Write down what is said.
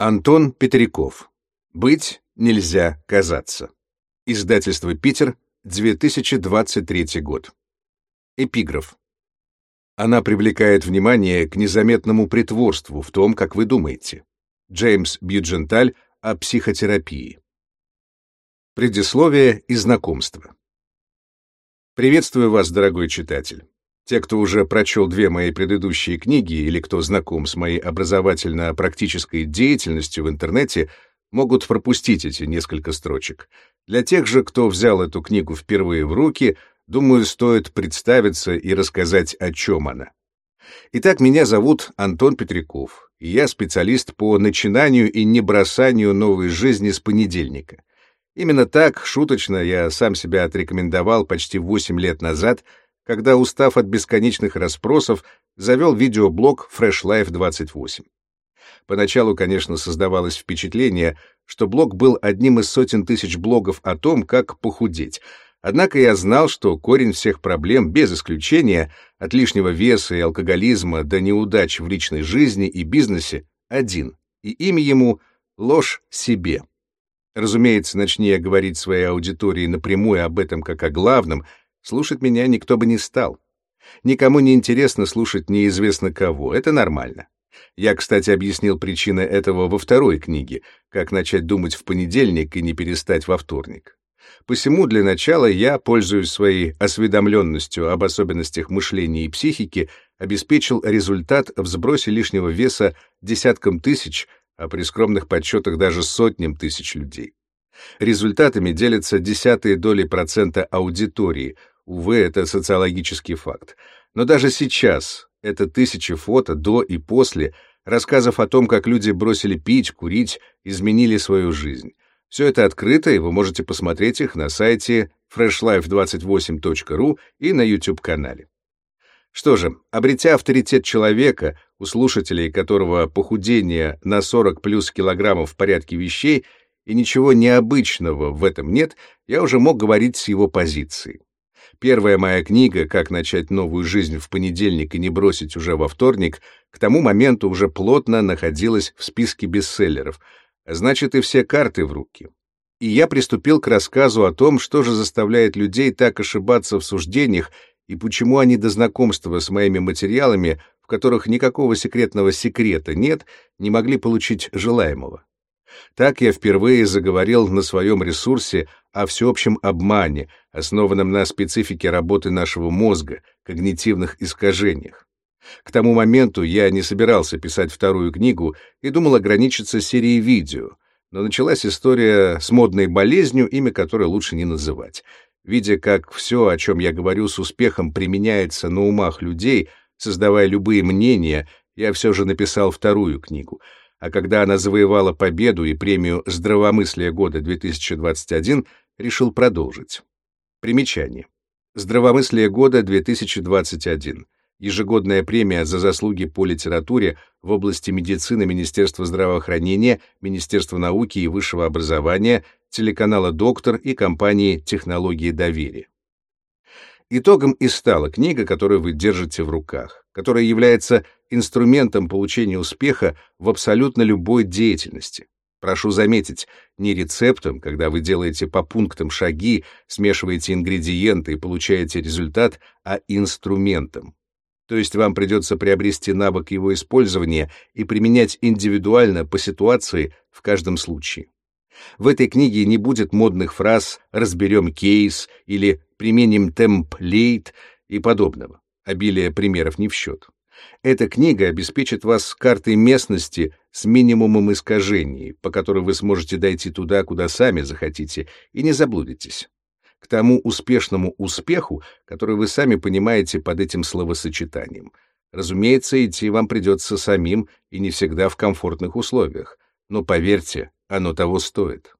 Антон Петряков. Быть нельзя казаться. Издательство «Питер», 2023 год. Эпиграф. Она привлекает внимание к незаметному притворству в том, как вы думаете. Джеймс Бьюдженталь о психотерапии. Предисловие и знакомство. Приветствую вас, дорогой читатель. Те, кто уже прочел две мои предыдущие книги или кто знаком с моей образовательно-практической деятельностью в интернете, могут пропустить эти несколько строчек. Для тех же, кто взял эту книгу впервые в руки, думаю, стоит представиться и рассказать, о чем она. Итак, меня зовут Антон Петряков, и я специалист по начинанию и небросанию новой жизни с понедельника. Именно так, шуточно, я сам себя отрекомендовал почти 8 лет назад — когда, устав от бесконечных расспросов, завел видеоблог Fresh Life 28. Поначалу, конечно, создавалось впечатление, что блог был одним из сотен тысяч блогов о том, как похудеть. Однако я знал, что корень всех проблем, без исключения, от лишнего веса и алкоголизма до неудач в личной жизни и бизнесе, один, и имя ему — ложь себе. Разумеется, начни я говорить своей аудитории напрямую об этом как о главном — Слушать меня никто бы не стал. Никому не интересно слушать неизвестно кого, это нормально. Я, кстати, объяснил причины этого во второй книге «Как начать думать в понедельник и не перестать во вторник». Посему для начала я, пользуясь своей осведомленностью об особенностях мышления и психики, обеспечил результат в сбросе лишнего веса десяткам тысяч, а при скромных подсчетах даже сотням тысяч людей. Результатами делятся десятые доли процента аудитории, Увы, это социологический факт. Но даже сейчас это тысячи фото до и после, рассказов о том, как люди бросили пить, курить, изменили свою жизнь. Все это открыто, и вы можете посмотреть их на сайте freshlife28.ru и на YouTube-канале. Что же, обретя авторитет человека, у слушателей которого похудение на 40 плюс килограммов в порядке вещей, и ничего необычного в этом нет, я уже мог говорить с его позиции. Первая моя книга «Как начать новую жизнь в понедельник и не бросить уже во вторник» к тому моменту уже плотно находилась в списке бестселлеров, значит, и все карты в руки. И я приступил к рассказу о том, что же заставляет людей так ошибаться в суждениях и почему они до знакомства с моими материалами, в которых никакого секретного секрета нет, не могли получить желаемого. Так я впервые заговорил на своем ресурсе о всеобщем обмане, основанном на специфике работы нашего мозга, когнитивных искажениях. К тому моменту я не собирался писать вторую книгу и думал ограничиться серией видео, но началась история с модной болезнью, имя которой лучше не называть. Видя, как все, о чем я говорю, с успехом применяется на умах людей, создавая любые мнения, я все же написал вторую книгу — а когда она завоевала победу и премию «Здравомыслие года 2021», решил продолжить. Примечание. «Здравомыслие года 2021» ежегодная премия за заслуги по литературе в области медицины Министерства здравоохранения, Министерства науки и высшего образования, телеканала «Доктор» и компании «Технологии доверия». Итогом и стала книга, которую вы держите в руках, которая является инструментом получения успеха в абсолютно любой деятельности. Прошу заметить, не рецептом, когда вы делаете по пунктам шаги, смешиваете ингредиенты и получаете результат, а инструментом. То есть вам придется приобрести навык его использования и применять индивидуально по ситуации в каждом случае. В этой книге не будет модных фраз «разберем кейс» или «применим темплейт» и подобного. Обилие примеров не в счет. Эта книга обеспечит вас картой местности с минимумом искажений, по которой вы сможете дойти туда, куда сами захотите, и не заблудитесь. К тому успешному успеху, который вы сами понимаете под этим словосочетанием. Разумеется, идти вам придется самим и не всегда в комфортных условиях. Но поверьте, оно того стоит.